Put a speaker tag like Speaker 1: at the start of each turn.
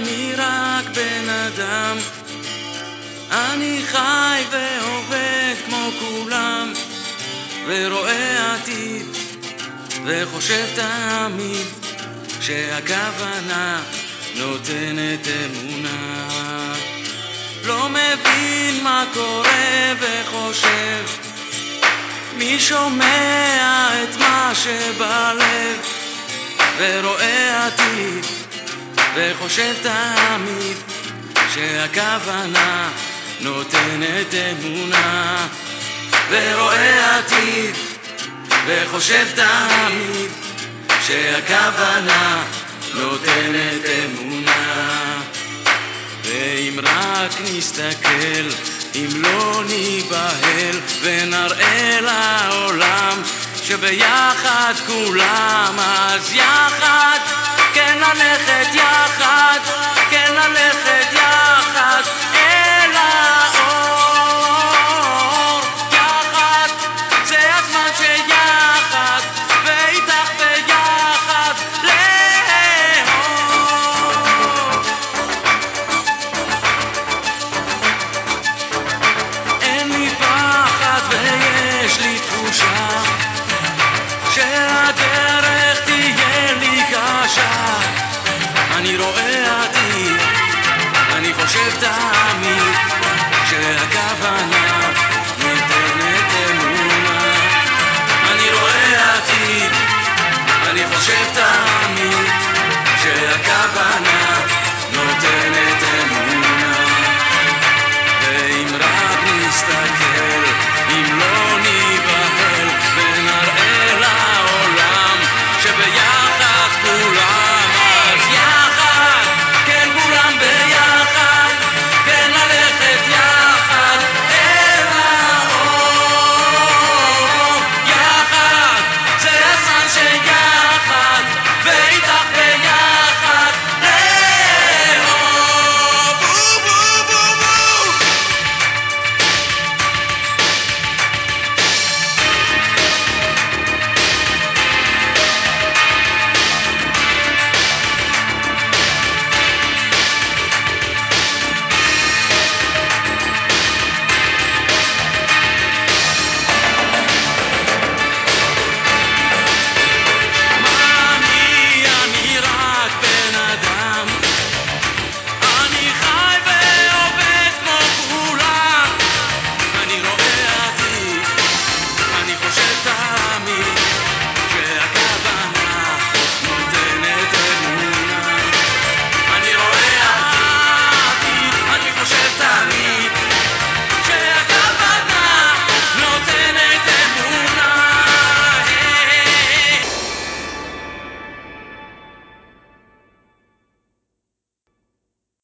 Speaker 1: אני רק בן אדם. אני חי ועובד כמו כולם ורואה עתיד וחושב תמיד שהכוונה נותנת אמונה. לא מבין מה קורה וחושב מי שומע את מה שבלב ורואה עתיד וחושב תמיד שהכוונה נותנת אמונה. ורואה עתיד וחושב תמיד שהכוונה נותנת אמונה. ואם רק נסתכל, אם לא ניבהל ונראה לעולם שביחד כולם אז יחד אני רואה עתיד, אני חושב תמיד.